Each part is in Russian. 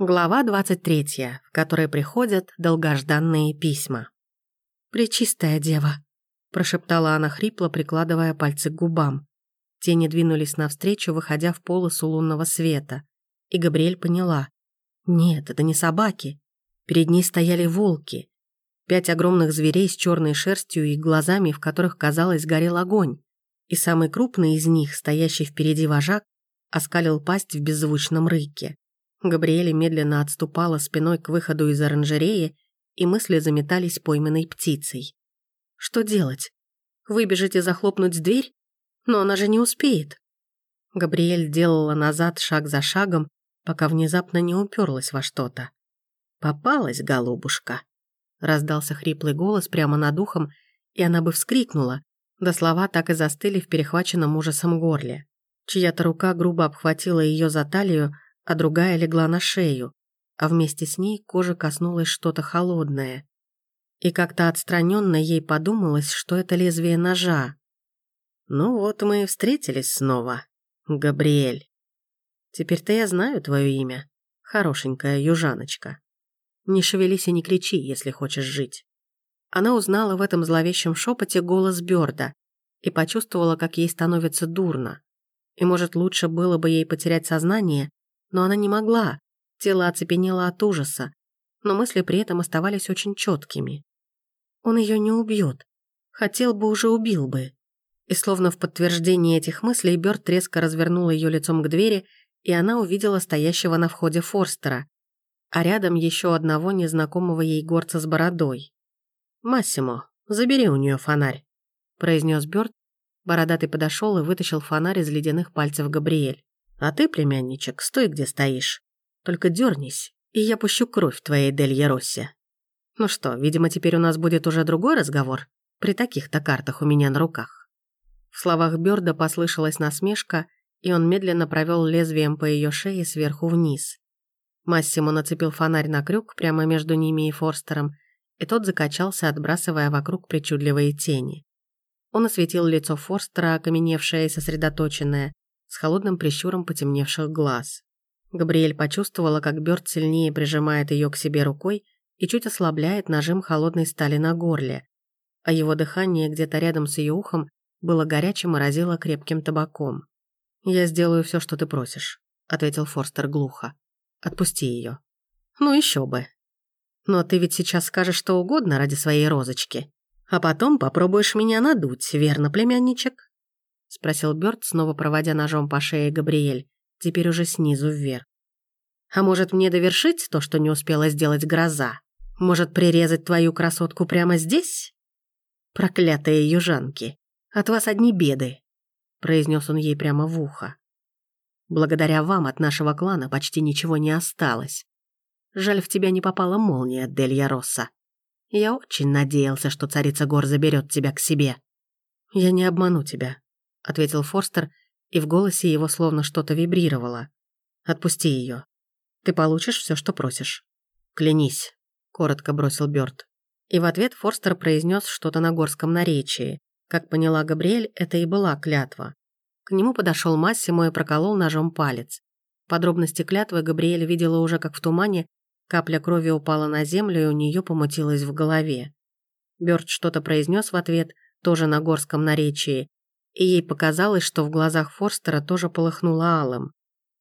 Глава 23, в которой приходят долгожданные письма. «Пречистая дева», – прошептала она хрипло, прикладывая пальцы к губам. Тени двинулись навстречу, выходя в полосу лунного света. И Габриэль поняла. Нет, это не собаки. Перед ней стояли волки. Пять огромных зверей с черной шерстью и глазами, в которых, казалось, горел огонь. И самый крупный из них, стоящий впереди вожак, оскалил пасть в беззвучном рыке. Габриэля медленно отступала спиной к выходу из оранжереи, и мысли заметались пойманной птицей. Что делать? Выбежать и захлопнуть дверь? Но она же не успеет. Габриэль делала назад шаг за шагом, пока внезапно не уперлась во что-то. «Попалась, голубушка!» Раздался хриплый голос прямо над ухом, и она бы вскрикнула, да слова так и застыли в перехваченном ужасом горле. Чья-то рука грубо обхватила ее за талию, а другая легла на шею, а вместе с ней кожа коснулось что-то холодное. И как-то отстраненно ей подумалось, что это лезвие ножа. «Ну вот мы и встретились снова, Габриэль. Теперь-то я знаю твое имя, хорошенькая южаночка. Не шевелись и не кричи, если хочешь жить». Она узнала в этом зловещем шепоте голос Бёрда и почувствовала, как ей становится дурно. И, может, лучше было бы ей потерять сознание, но она не могла. Тело оцепенело от ужаса, но мысли при этом оставались очень четкими. Он ее не убьет. Хотел бы, уже убил бы. И словно в подтверждение этих мыслей Бёрд резко развернул ее лицом к двери, и она увидела стоящего на входе Форстера, а рядом еще одного незнакомого ей горца с бородой. «Массимо, забери у нее фонарь», – произнес Бёрд. Бородатый подошел и вытащил фонарь из ледяных пальцев Габриэль. А ты, племянничек, стой, где стоишь. Только дернись, и я пущу кровь твоей Делье Росси. Ну что, видимо, теперь у нас будет уже другой разговор при таких-то картах у меня на руках. В словах Бёрда послышалась насмешка, и он медленно провел лезвием по ее шее сверху вниз. Массимо нацепил фонарь на крюк прямо между ними и Форстером, и тот закачался, отбрасывая вокруг причудливые тени. Он осветил лицо Форстера, окаменевшее и сосредоточенное, с холодным прищуром потемневших глаз. Габриэль почувствовала, как Бёрд сильнее прижимает ее к себе рукой и чуть ослабляет нажим холодной стали на горле, а его дыхание где-то рядом с ее ухом было горячим и разило крепким табаком. «Я сделаю все, что ты просишь», — ответил Форстер глухо. «Отпусти ее». «Ну еще бы. Но ты ведь сейчас скажешь что угодно ради своей розочки, а потом попробуешь меня надуть, верно, племянничек?» — спросил Бёрд, снова проводя ножом по шее Габриэль, теперь уже снизу вверх. «А может, мне довершить то, что не успела сделать гроза? Может, прирезать твою красотку прямо здесь?» «Проклятые южанки! От вас одни беды!» — произнес он ей прямо в ухо. «Благодаря вам от нашего клана почти ничего не осталось. Жаль, в тебя не попала молния, Делья Росса. Я очень надеялся, что царица гор заберет тебя к себе. Я не обману тебя ответил Форстер, и в голосе его словно что-то вибрировало. «Отпусти ее. Ты получишь все, что просишь». «Клянись», — коротко бросил Бёрд. И в ответ Форстер произнес что-то на горском наречии. Как поняла Габриэль, это и была клятва. К нему подошел Массимо и проколол ножом палец. Подробности клятвы Габриэль видела уже как в тумане, капля крови упала на землю, и у нее помутилась в голове. Бёрд что-то произнес в ответ, тоже на горском наречии, и ей показалось, что в глазах Форстера тоже полыхнуло алым.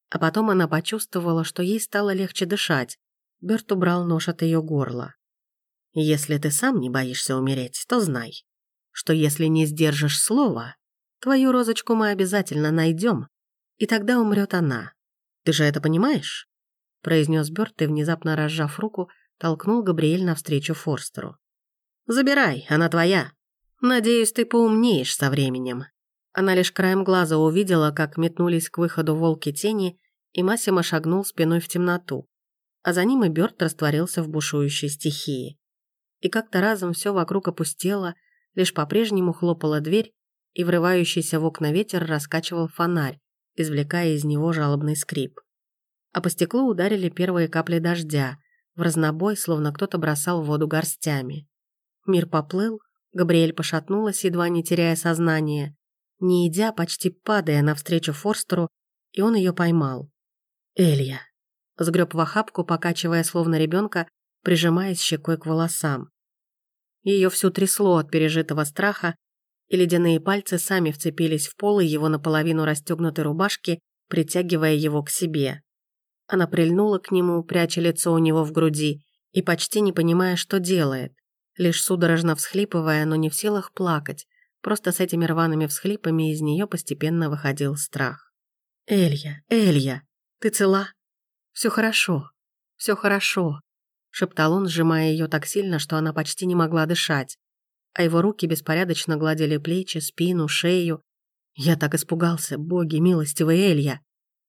А потом она почувствовала, что ей стало легче дышать. Берт убрал нож от ее горла. «Если ты сам не боишься умереть, то знай, что если не сдержишь слова, твою розочку мы обязательно найдем, и тогда умрет она. Ты же это понимаешь?» произнес Берт и, внезапно разжав руку, толкнул Габриэль навстречу Форстеру. «Забирай, она твоя. Надеюсь, ты поумнеешь со временем». Она лишь краем глаза увидела, как метнулись к выходу волки тени, и Массимо шагнул спиной в темноту, а за ним и Бёрд растворился в бушующей стихии. И как-то разом все вокруг опустело, лишь по-прежнему хлопала дверь, и врывающийся в окна ветер раскачивал фонарь, извлекая из него жалобный скрип. А по стеклу ударили первые капли дождя, в разнобой, словно кто-то бросал в воду горстями. Мир поплыл, Габриэль пошатнулась, едва не теряя сознание, не идя, почти падая навстречу Форстеру, и он ее поймал. «Элья!» сгреб в охапку, покачивая словно ребенка, прижимаясь щекой к волосам. Ее всю трясло от пережитого страха, и ледяные пальцы сами вцепились в полы его наполовину расстегнутой рубашки, притягивая его к себе. Она прильнула к нему, пряча лицо у него в груди, и почти не понимая, что делает, лишь судорожно всхлипывая, но не в силах плакать, просто с этими рваными всхлипами из нее постепенно выходил страх. «Элья, Элья, ты цела? Все хорошо, все хорошо», шептал он, сжимая ее так сильно, что она почти не могла дышать, а его руки беспорядочно гладили плечи, спину, шею. Я так испугался, боги, милостивый Элья.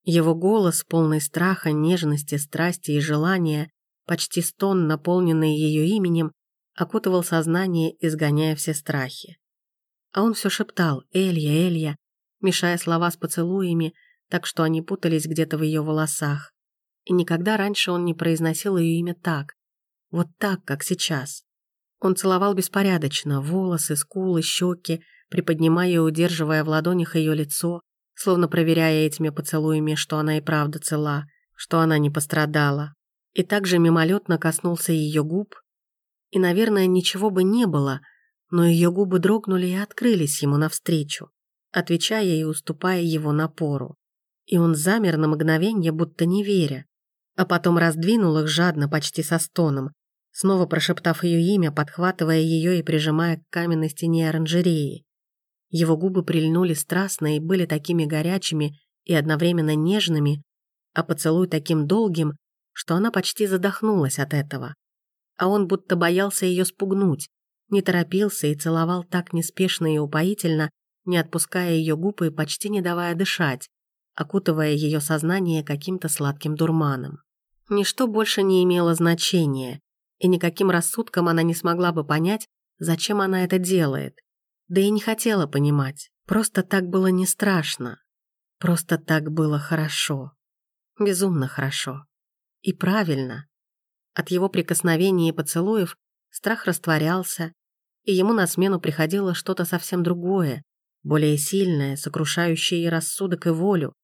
Его голос, полный страха, нежности, страсти и желания, почти стон, наполненный ее именем, окутывал сознание, изгоняя все страхи. А он все шептал «Элья, Элья», мешая слова с поцелуями, так что они путались где-то в ее волосах. И никогда раньше он не произносил ее имя так, вот так, как сейчас. Он целовал беспорядочно, волосы, скулы, щеки, приподнимая и удерживая в ладонях ее лицо, словно проверяя этими поцелуями, что она и правда цела, что она не пострадала. И также мимолетно коснулся ее губ. И, наверное, ничего бы не было, но ее губы дрогнули и открылись ему навстречу, отвечая и уступая его напору. И он замер на мгновение, будто не веря, а потом раздвинул их жадно, почти со стоном, снова прошептав ее имя, подхватывая ее и прижимая к каменной стене оранжереи. Его губы прильнули страстно и были такими горячими и одновременно нежными, а поцелуй таким долгим, что она почти задохнулась от этого. А он будто боялся ее спугнуть, не торопился и целовал так неспешно и упоительно, не отпуская ее губы и почти не давая дышать, окутывая ее сознание каким-то сладким дурманом. Ничто больше не имело значения, и никаким рассудком она не смогла бы понять, зачем она это делает. Да и не хотела понимать, просто так было не страшно. Просто так было хорошо. Безумно хорошо. И правильно. От его прикосновений и поцелуев страх растворялся, и ему на смену приходило что-то совсем другое, более сильное, сокрушающее и рассудок, и волю,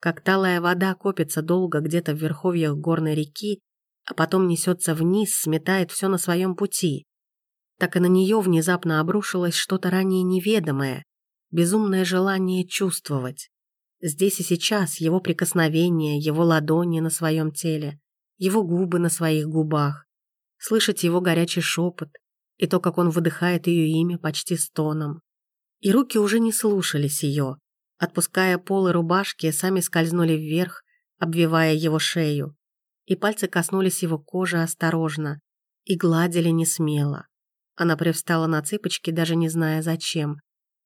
как талая вода копится долго где-то в верховьях горной реки, а потом несется вниз, сметает все на своем пути. Так и на нее внезапно обрушилось что-то ранее неведомое, безумное желание чувствовать. Здесь и сейчас его прикосновение, его ладони на своем теле, его губы на своих губах, слышать его горячий шепот и то, как он выдыхает ее имя почти стоном. И руки уже не слушались ее, Отпуская полы рубашки, сами скользнули вверх, обвивая его шею. И пальцы коснулись его кожи осторожно и гладили не смело. Она привстала на цыпочки, даже не зная зачем.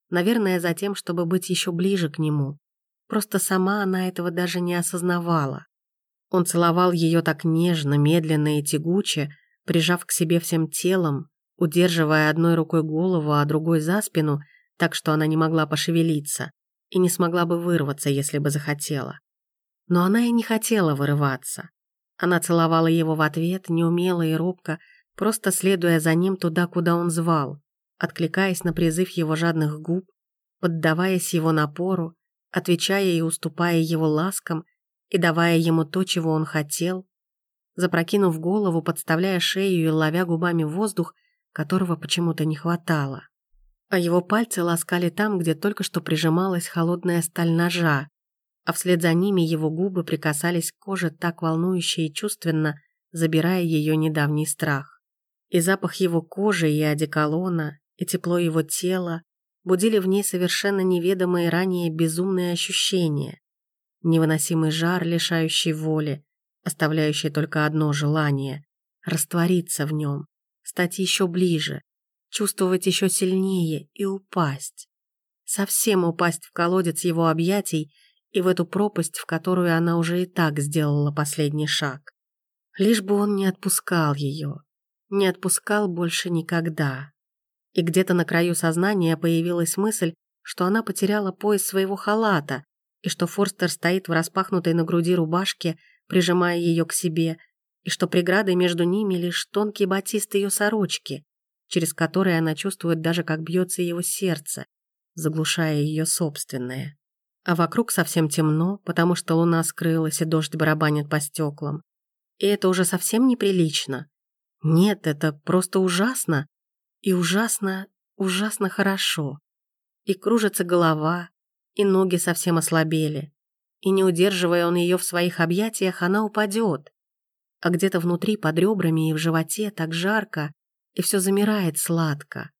Наверное, за тем, чтобы быть еще ближе к нему. Просто сама она этого даже не осознавала. Он целовал ее так нежно, медленно и тягуче, прижав к себе всем телом, удерживая одной рукой голову, а другой за спину, так что она не могла пошевелиться и не смогла бы вырваться, если бы захотела. Но она и не хотела вырываться. Она целовала его в ответ, неумело и робко, просто следуя за ним туда, куда он звал, откликаясь на призыв его жадных губ, поддаваясь его напору, отвечая и уступая его ласкам и давая ему то, чего он хотел, запрокинув голову, подставляя шею и ловя губами воздух, которого почему-то не хватало а его пальцы ласкали там, где только что прижималась холодная сталь ножа, а вслед за ними его губы прикасались к коже так волнующе и чувственно, забирая ее недавний страх. И запах его кожи, и одеколона, и тепло его тела будили в ней совершенно неведомые ранее безумные ощущения. Невыносимый жар, лишающий воли, оставляющий только одно желание — раствориться в нем, стать еще ближе, чувствовать еще сильнее и упасть. Совсем упасть в колодец его объятий и в эту пропасть, в которую она уже и так сделала последний шаг. Лишь бы он не отпускал ее, не отпускал больше никогда. И где-то на краю сознания появилась мысль, что она потеряла пояс своего халата и что Форстер стоит в распахнутой на груди рубашке, прижимая ее к себе, и что преградой между ними лишь тонкий батист ее сорочки, через который она чувствует даже, как бьется его сердце, заглушая ее собственное. А вокруг совсем темно, потому что луна скрылась и дождь барабанит по стеклам. И это уже совсем неприлично. Нет, это просто ужасно. И ужасно, ужасно хорошо. И кружится голова, и ноги совсем ослабели. И не удерживая он ее в своих объятиях, она упадет. А где-то внутри, под ребрами и в животе так жарко, и все замирает сладко.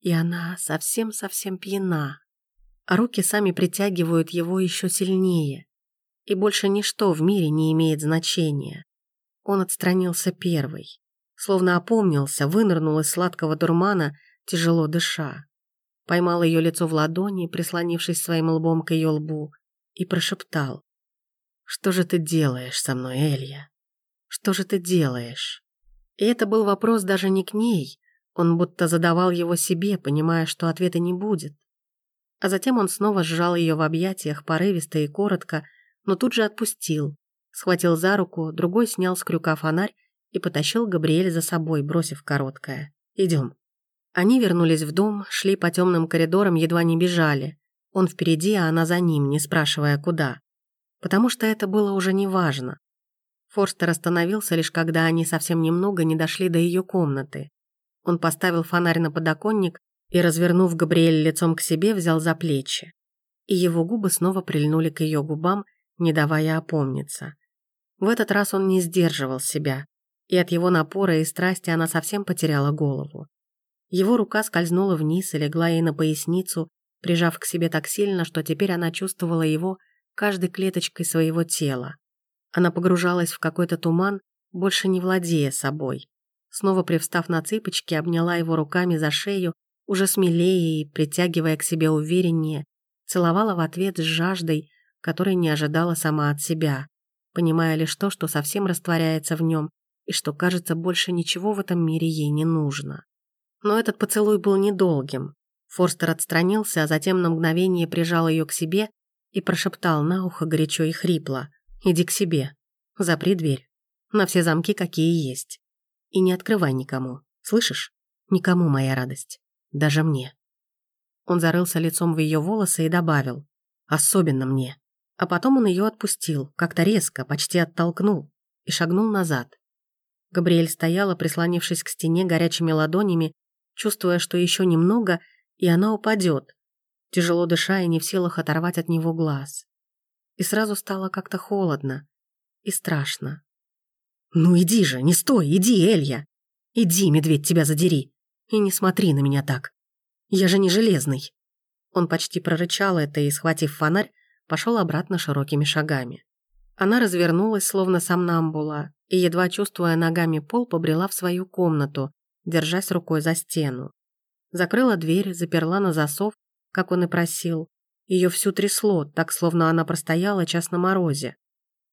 И она совсем-совсем пьяна. А руки сами притягивают его еще сильнее. И больше ничто в мире не имеет значения. Он отстранился первый. Словно опомнился, вынырнул из сладкого дурмана, тяжело дыша. Поймал ее лицо в ладони, прислонившись своим лбом к ее лбу, и прошептал. «Что же ты делаешь со мной, Элья? Что же ты делаешь?» И это был вопрос даже не к ней, он будто задавал его себе, понимая, что ответа не будет. А затем он снова сжал ее в объятиях, порывисто и коротко, но тут же отпустил, схватил за руку, другой снял с крюка фонарь и потащил Габриэль за собой, бросив короткое. «Идем». Они вернулись в дом, шли по темным коридорам, едва не бежали. Он впереди, а она за ним, не спрашивая, куда. Потому что это было уже неважно. Форстер остановился лишь когда они совсем немного не дошли до ее комнаты. Он поставил фонарь на подоконник и, развернув Габриэль лицом к себе, взял за плечи. И его губы снова прильнули к ее губам, не давая опомниться. В этот раз он не сдерживал себя, и от его напора и страсти она совсем потеряла голову. Его рука скользнула вниз и легла ей на поясницу, прижав к себе так сильно, что теперь она чувствовала его каждой клеточкой своего тела. Она погружалась в какой-то туман, больше не владея собой. Снова привстав на цыпочки, обняла его руками за шею, уже смелее и притягивая к себе увереннее, целовала в ответ с жаждой, которой не ожидала сама от себя, понимая лишь то, что совсем растворяется в нем и что, кажется, больше ничего в этом мире ей не нужно. Но этот поцелуй был недолгим. Форстер отстранился, а затем на мгновение прижал ее к себе и прошептал на ухо горячо и хрипло. Иди к себе. Запри дверь. На все замки, какие есть. И не открывай никому. Слышишь? Никому моя радость. Даже мне. Он зарылся лицом в ее волосы и добавил. Особенно мне. А потом он ее отпустил, как-то резко, почти оттолкнул, и шагнул назад. Габриэль стояла, прислонившись к стене горячими ладонями, чувствуя, что еще немного, и она упадет, тяжело дыша и не в силах оторвать от него глаз и сразу стало как-то холодно и страшно. «Ну иди же, не стой, иди, Элья! Иди, медведь, тебя задери! И не смотри на меня так! Я же не железный!» Он почти прорычал это и, схватив фонарь, пошел обратно широкими шагами. Она развернулась, словно сомнамбула, и, едва чувствуя ногами пол, побрела в свою комнату, держась рукой за стену. Закрыла дверь, заперла на засов, как он и просил, ее всю трясло, так словно она простояла час на морозе.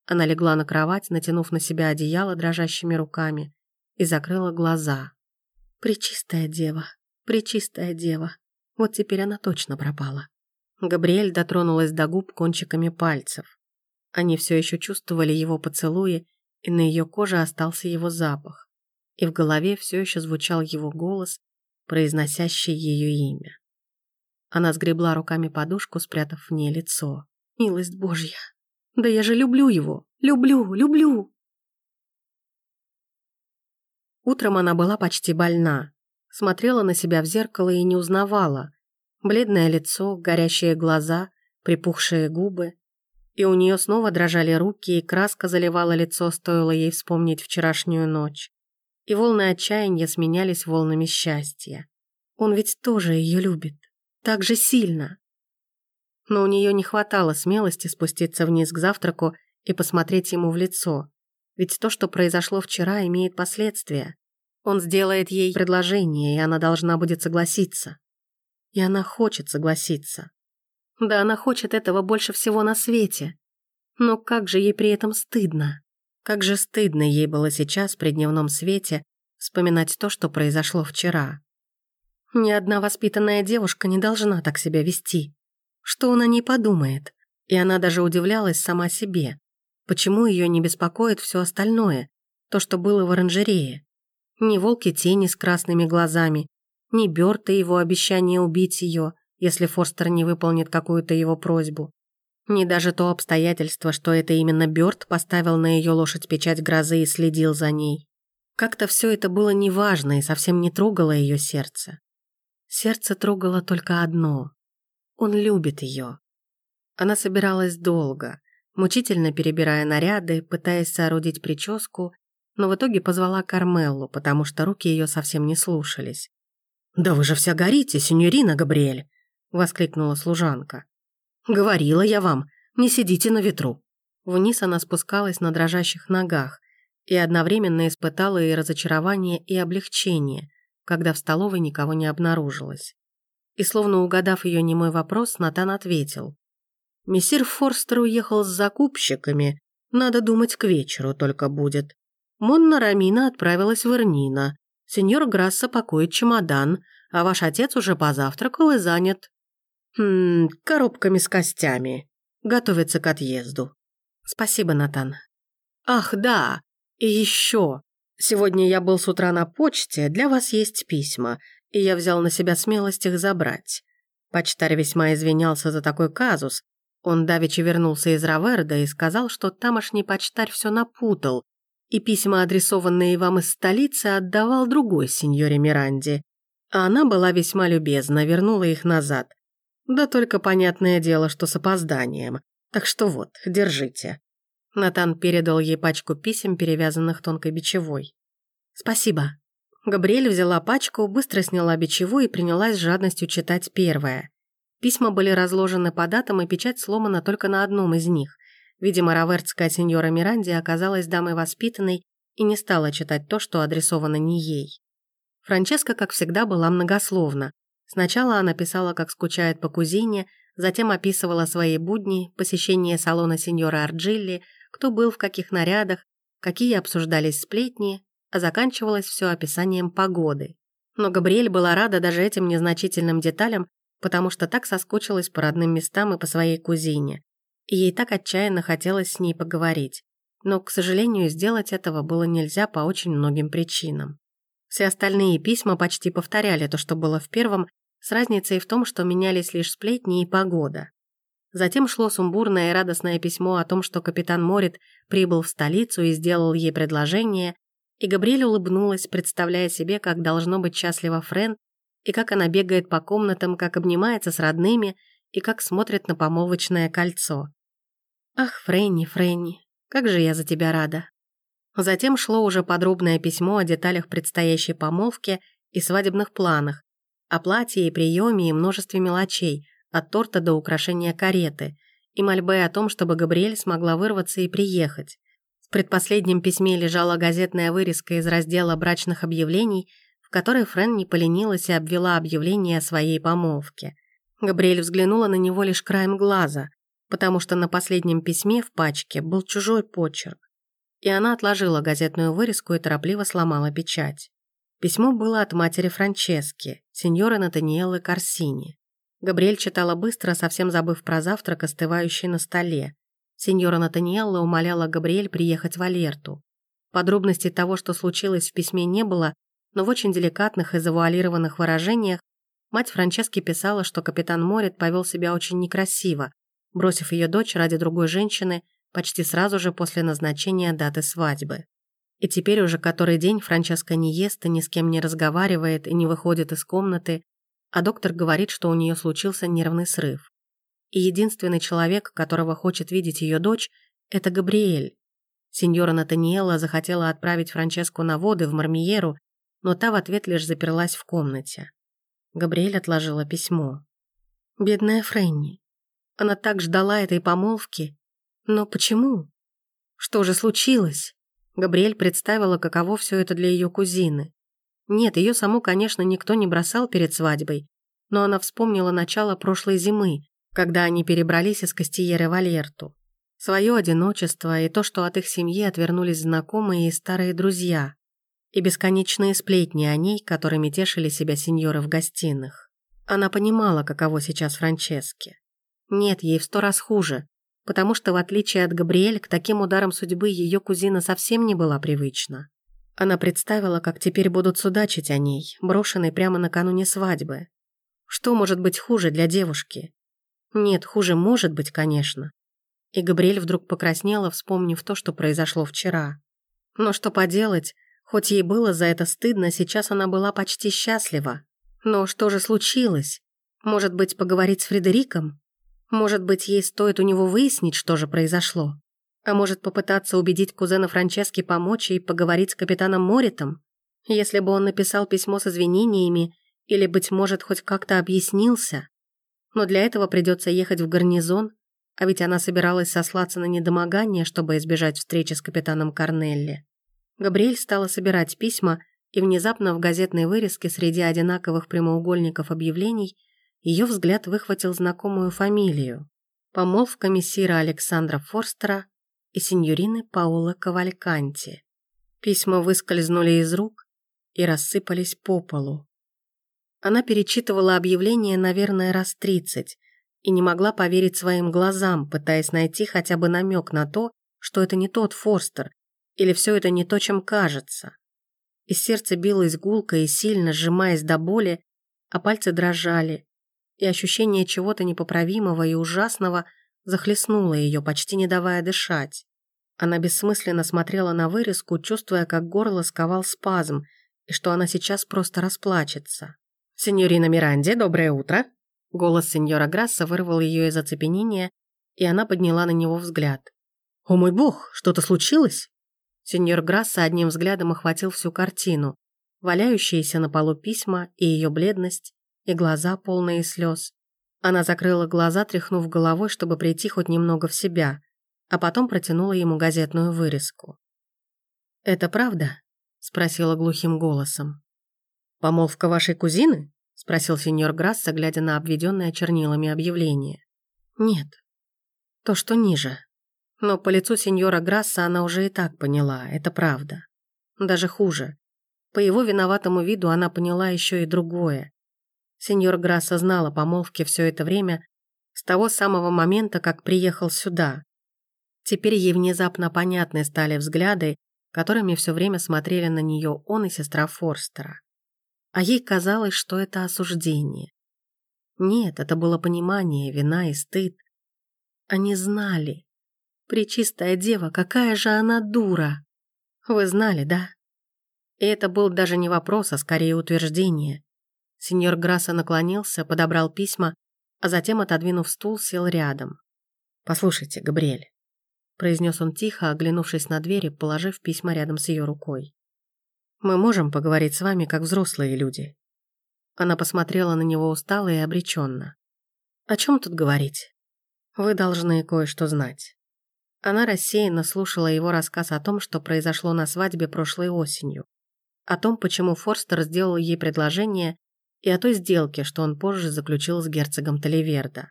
Она легла на кровать, натянув на себя одеяло дрожащими руками, и закрыла глаза. Пречистая дева, пречистая дева. Вот теперь она точно пропала. Габриэль дотронулась до губ кончиками пальцев. Они все еще чувствовали его поцелуи, и на ее коже остался его запах. И в голове все еще звучал его голос, произносящий ее имя. Она сгребла руками подушку, спрятав в ней лицо. «Милость Божья! Да я же люблю его! Люблю, люблю!» Утром она была почти больна. Смотрела на себя в зеркало и не узнавала. Бледное лицо, горящие глаза, припухшие губы. И у нее снова дрожали руки, и краска заливала лицо, стоило ей вспомнить вчерашнюю ночь. И волны отчаяния сменялись волнами счастья. Он ведь тоже ее любит так же сильно. Но у нее не хватало смелости спуститься вниз к завтраку и посмотреть ему в лицо. Ведь то, что произошло вчера, имеет последствия. Он сделает ей предложение, и она должна будет согласиться. И она хочет согласиться. Да, она хочет этого больше всего на свете. Но как же ей при этом стыдно. Как же стыдно ей было сейчас при дневном свете вспоминать то, что произошло вчера. Ни одна воспитанная девушка не должна так себя вести. Что он о ней подумает? И она даже удивлялась сама себе. Почему ее не беспокоит все остальное? То, что было в оранжерее. Ни волки тени с красными глазами, ни Бёрд и его обещание убить ее, если Форстер не выполнит какую-то его просьбу. Ни даже то обстоятельство, что это именно Бёрд поставил на ее лошадь печать грозы и следил за ней. Как-то все это было неважно и совсем не трогало ее сердце. Сердце трогало только одно. Он любит ее. Она собиралась долго, мучительно перебирая наряды, пытаясь соорудить прическу, но в итоге позвала Кармеллу, потому что руки ее совсем не слушались. «Да вы же вся горите, сеньорина Габриэль!» — воскликнула служанка. «Говорила я вам, не сидите на ветру». Вниз она спускалась на дрожащих ногах и одновременно испытала и разочарование, и облегчение, когда в столовой никого не обнаружилось. И словно угадав ее немой вопрос, Натан ответил. «Мессир Форстер уехал с закупщиками, надо думать, к вечеру только будет. Монна Рамина отправилась в Эрнина. Сеньор Грасса пакует чемодан, а ваш отец уже позавтракал и занят. Хм, коробками с костями. Готовится к отъезду. Спасибо, Натан. Ах, да, и еще. Сегодня я был с утра на почте, для вас есть письма, и я взял на себя смелость их забрать. Почтарь весьма извинялся за такой казус. Он давеча вернулся из Раверда и сказал, что тамошний почтарь все напутал, и письма, адресованные вам из столицы, отдавал другой сеньоре Миранде. А она была весьма любезна, вернула их назад. Да только понятное дело, что с опозданием. Так что вот, держите. Натан передал ей пачку писем, перевязанных тонкой бичевой. «Спасибо». Габриэль взяла пачку, быстро сняла бичевую и принялась с жадностью читать первое. Письма были разложены по датам, и печать сломана только на одном из них. Видимо, равертская сеньора Миранди оказалась дамой воспитанной и не стала читать то, что адресовано не ей. Франческа, как всегда, была многословна. Сначала она писала, как скучает по кузине, затем описывала свои будни, посещение салона сеньора Арджилли, кто был в каких нарядах, какие обсуждались сплетни, а заканчивалось все описанием погоды. Но Габриэль была рада даже этим незначительным деталям, потому что так соскучилась по родным местам и по своей кузине и ей так отчаянно хотелось с ней поговорить. Но, к сожалению, сделать этого было нельзя по очень многим причинам. Все остальные письма почти повторяли то, что было в первом, с разницей в том, что менялись лишь сплетни и погода. Затем шло сумбурное и радостное письмо о том, что капитан Морит прибыл в столицу и сделал ей предложение, и Габриэль улыбнулась, представляя себе, как должно быть счастлива Френ, и как она бегает по комнатам, как обнимается с родными, и как смотрит на помолвочное кольцо. «Ах, Фрэнни, Фрэнни, как же я за тебя рада!» Затем шло уже подробное письмо о деталях предстоящей помолвки и свадебных планах, о платье и приеме и множестве мелочей, от торта до украшения кареты, и мольбы о том, чтобы Габриэль смогла вырваться и приехать. В предпоследнем письме лежала газетная вырезка из раздела брачных объявлений, в которой Френ не поленилась и обвела объявление о своей помолвке. Габриэль взглянула на него лишь краем глаза, потому что на последнем письме в пачке был чужой почерк. И она отложила газетную вырезку и торопливо сломала печать. Письмо было от матери Франчески, сеньоры Натаниэллы Корсини. Габриэль читала быстро, совсем забыв про завтрак, остывающий на столе. Сеньора Натаниэлла умоляла Габриэль приехать в Алерту. Подробностей того, что случилось в письме, не было, но в очень деликатных и завуалированных выражениях Мать Франчески писала, что капитан Морит повел себя очень некрасиво, бросив ее дочь ради другой женщины почти сразу же после назначения даты свадьбы. И теперь уже который день Франческа не ест и ни с кем не разговаривает и не выходит из комнаты, а доктор говорит, что у нее случился нервный срыв. И единственный человек, которого хочет видеть ее дочь, это Габриэль. Сеньора Натаниэла захотела отправить Франческу на воды в Мармиеру, но та в ответ лишь заперлась в комнате. Габриэль отложила письмо. Бедная Фрэнни. Она так ждала этой помолвки. Но почему? Что же случилось? Габриэль представила, каково все это для ее кузины. Нет, ее саму, конечно, никто не бросал перед свадьбой, но она вспомнила начало прошлой зимы, когда они перебрались из Кастиеры в Алерту. Свое одиночество и то, что от их семьи отвернулись знакомые и старые друзья и бесконечные сплетни о ней, которыми тешили себя сеньоры в гостиных. Она понимала, каково сейчас Франческе. Нет, ей в сто раз хуже, потому что, в отличие от Габриэль, к таким ударам судьбы ее кузина совсем не была привычна. Она представила, как теперь будут судачить о ней, брошенной прямо накануне свадьбы. Что может быть хуже для девушки? Нет, хуже может быть, конечно. И Габриэль вдруг покраснела, вспомнив то, что произошло вчера. Но что поделать, хоть ей было за это стыдно, сейчас она была почти счастлива. Но что же случилось? Может быть, поговорить с Фредериком? Может быть, ей стоит у него выяснить, что же произошло? А может, попытаться убедить кузена Франчески помочь и поговорить с капитаном Моритом? Если бы он написал письмо с извинениями или, быть может, хоть как-то объяснился. Но для этого придется ехать в гарнизон, а ведь она собиралась сослаться на недомогание, чтобы избежать встречи с капитаном Корнелли. Габриэль стала собирать письма, и внезапно в газетной вырезке среди одинаковых прямоугольников объявлений ее взгляд выхватил знакомую фамилию. Помолвка мессира Александра Форстера и сеньорины Паулы Кавальканти. Письма выскользнули из рук и рассыпались по полу. Она перечитывала объявление, наверное, раз тридцать, и не могла поверить своим глазам, пытаясь найти хотя бы намек на то, что это не тот Форстер, или все это не то, чем кажется. И сердце билось гулко и сильно, сжимаясь до боли, а пальцы дрожали, и ощущение чего-то непоправимого и ужасного захлестнуло ее, почти не давая дышать. Она бессмысленно смотрела на вырезку, чувствуя, как горло сковал спазм, и что она сейчас просто расплачется. «Сеньорина Миранди, доброе утро!» Голос сеньора Грасса вырвал ее из оцепенения, и она подняла на него взгляд. «О мой бог, что-то случилось?» Сеньор Грасса одним взглядом охватил всю картину, валяющиеся на полу письма и ее бледность, и глаза полные слез. Она закрыла глаза, тряхнув головой, чтобы прийти хоть немного в себя, а потом протянула ему газетную вырезку. «Это правда?» — спросила глухим голосом. «Помолвка вашей кузины?» — спросил сеньор Грасса, глядя на обведенное чернилами объявление. «Нет. То, что ниже. Но по лицу сеньора Грасса она уже и так поняла, это правда. Даже хуже. По его виноватому виду она поняла еще и другое. Сеньор Грасса знал о помолвке все это время, с того самого момента, как приехал сюда. Теперь ей внезапно понятны стали взгляды, которыми все время смотрели на нее он и сестра Форстера а ей казалось, что это осуждение. Нет, это было понимание, вина и стыд. Они знали. Пречистая дева, какая же она дура! Вы знали, да? И это был даже не вопрос, а скорее утверждение. Сеньор Грасса наклонился, подобрал письма, а затем, отодвинув стул, сел рядом. «Послушайте, Габриэль», — произнес он тихо, оглянувшись на дверь и положив письма рядом с ее рукой. Мы можем поговорить с вами, как взрослые люди». Она посмотрела на него устало и обреченно. «О чем тут говорить? Вы должны кое-что знать». Она рассеянно слушала его рассказ о том, что произошло на свадьбе прошлой осенью, о том, почему Форстер сделал ей предложение, и о той сделке, что он позже заключил с герцогом Таливерда.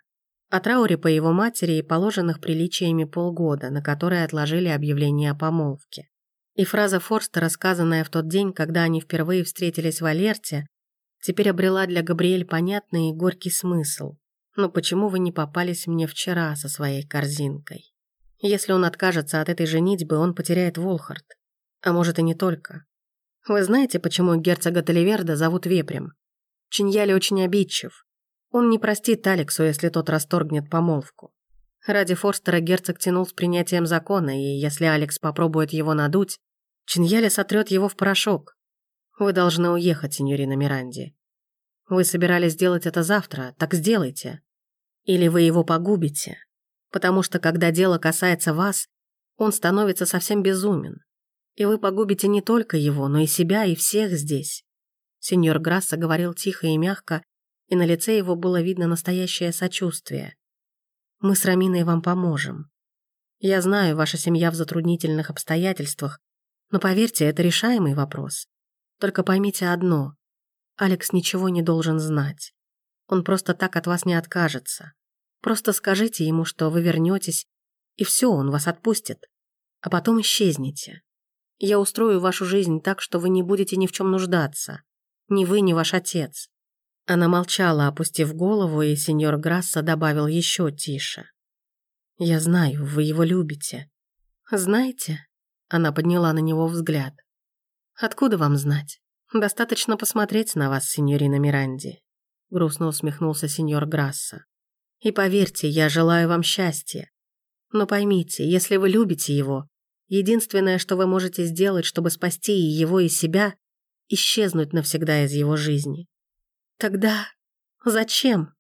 О трауре по его матери и положенных приличиями полгода, на которые отложили объявление о помолвке. И фраза Форста, рассказанная в тот день, когда они впервые встретились в Алерте, теперь обрела для Габриэль понятный и горький смысл. «Но почему вы не попались мне вчера со своей корзинкой?» Если он откажется от этой женитьбы, он потеряет Волхард. А может и не только. Вы знаете, почему герцога Таливерда зовут Вепрем? Чиньяли очень обидчив. Он не простит Алексу, если тот расторгнет помолвку. Ради Форстера герцог тянул с принятием закона, и если Алекс попробует его надуть, Чиньяля сотрет его в порошок. Вы должны уехать, сеньорина Миранди. Вы собирались сделать это завтра, так сделайте. Или вы его погубите. Потому что, когда дело касается вас, он становится совсем безумен. И вы погубите не только его, но и себя, и всех здесь. Сеньор Грасса говорил тихо и мягко, и на лице его было видно настоящее сочувствие. Мы с Раминой вам поможем. Я знаю, ваша семья в затруднительных обстоятельствах, но поверьте, это решаемый вопрос. Только поймите одно. Алекс ничего не должен знать. Он просто так от вас не откажется. Просто скажите ему, что вы вернетесь, и все, он вас отпустит. А потом исчезните. Я устрою вашу жизнь так, что вы не будете ни в чем нуждаться. Ни вы, ни ваш отец. Она молчала, опустив голову, и сеньор Грасса добавил еще тише. «Я знаю, вы его любите». «Знаете?» Она подняла на него взгляд. «Откуда вам знать? Достаточно посмотреть на вас, сеньорина Миранди», грустно усмехнулся сеньор Грасса. И поверьте, я желаю вам счастья. Но поймите, если вы любите его, единственное, что вы можете сделать, чтобы спасти и его, и себя, исчезнуть навсегда из его жизни. Тогда зачем?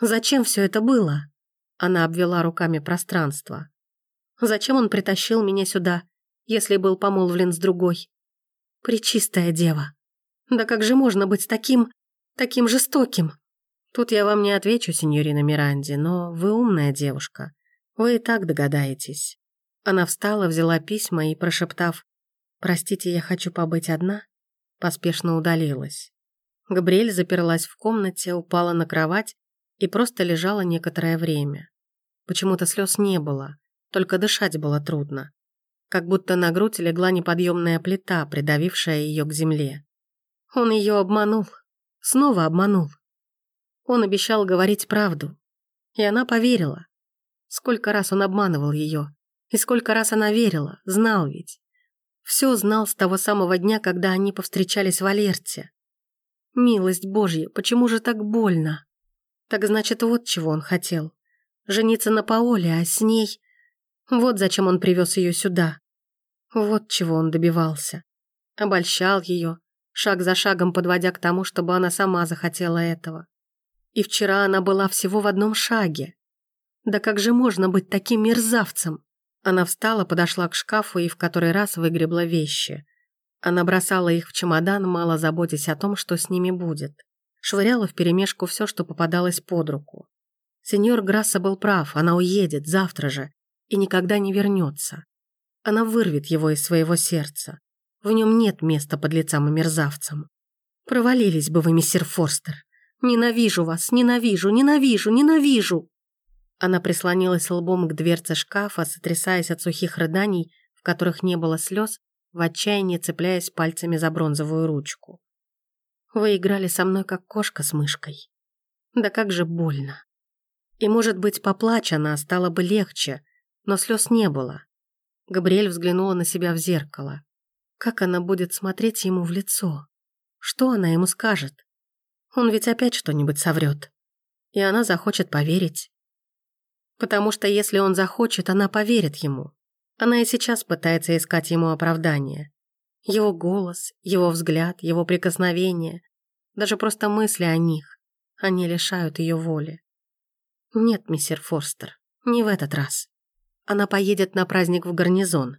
Зачем все это было? Она обвела руками пространство. Зачем он притащил меня сюда, если был помолвлен с другой? Пречистая дева. Да как же можно быть таким, таким жестоким? Тут я вам не отвечу, сеньорина Миранди, но вы умная девушка. Вы и так догадаетесь. Она встала, взяла письма и, прошептав «Простите, я хочу побыть одна», поспешно удалилась. Габриэль заперлась в комнате, упала на кровать и просто лежала некоторое время. Почему-то слез не было, только дышать было трудно. Как будто на грудь легла неподъемная плита, придавившая ее к земле. Он ее обманул. Снова обманул. Он обещал говорить правду. И она поверила. Сколько раз он обманывал ее. И сколько раз она верила, знал ведь. Все знал с того самого дня, когда они повстречались в Алерте. Милость Божья, почему же так больно? Так значит, вот чего он хотел. Жениться на Паоле, а с ней... Вот зачем он привез ее сюда. Вот чего он добивался. Обольщал ее, шаг за шагом подводя к тому, чтобы она сама захотела этого. И вчера она была всего в одном шаге. Да как же можно быть таким мерзавцем? Она встала, подошла к шкафу и в который раз выгребла вещи. Она бросала их в чемодан, мало заботясь о том, что с ними будет. Швыряла вперемешку все, что попадалось под руку. Сеньор Грасса был прав, она уедет завтра же и никогда не вернется. Она вырвет его из своего сердца. В нем нет места под лицам и мерзавцам. Провалились бы вы, мистер Форстер. Ненавижу вас, ненавижу, ненавижу, ненавижу. Она прислонилась лбом к дверце шкафа, сотрясаясь от сухих рыданий, в которых не было слез, в отчаянии цепляясь пальцами за бронзовую ручку. Вы играли со мной, как кошка с мышкой. Да как же больно. И, может быть, поплачь она, стало бы легче, но слез не было. Габриэль взглянула на себя в зеркало. Как она будет смотреть ему в лицо? Что она ему скажет? Он ведь опять что-нибудь соврет. И она захочет поверить. Потому что если он захочет, она поверит ему. Она и сейчас пытается искать ему оправдание. Его голос, его взгляд, его прикосновения, даже просто мысли о них, они лишают ее воли. Нет, мистер Форстер, не в этот раз. Она поедет на праздник в гарнизон,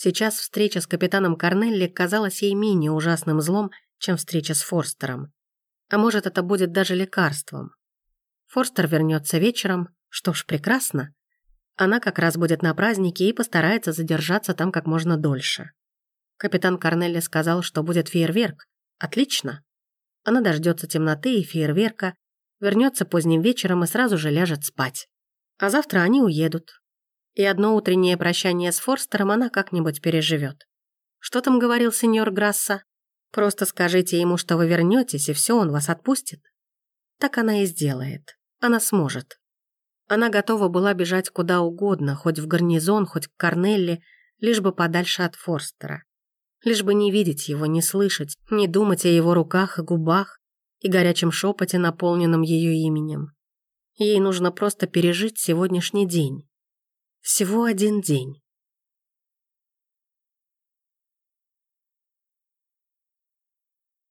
Сейчас встреча с капитаном Корнелли казалась ей менее ужасным злом, чем встреча с Форстером. А может, это будет даже лекарством. Форстер вернется вечером, что ж, прекрасно. Она как раз будет на празднике и постарается задержаться там как можно дольше. Капитан Корнелли сказал, что будет фейерверк. Отлично. Она дождется темноты и фейерверка, вернется поздним вечером и сразу же ляжет спать. А завтра они уедут и одно утреннее прощание с Форстером она как-нибудь переживет. Что там говорил сеньор Грасса? Просто скажите ему, что вы вернетесь, и все, он вас отпустит. Так она и сделает. Она сможет. Она готова была бежать куда угодно, хоть в гарнизон, хоть к Корнелли, лишь бы подальше от Форстера. Лишь бы не видеть его, не слышать, не думать о его руках и губах и горячем шепоте, наполненном ее именем. Ей нужно просто пережить сегодняшний день. Всего один день.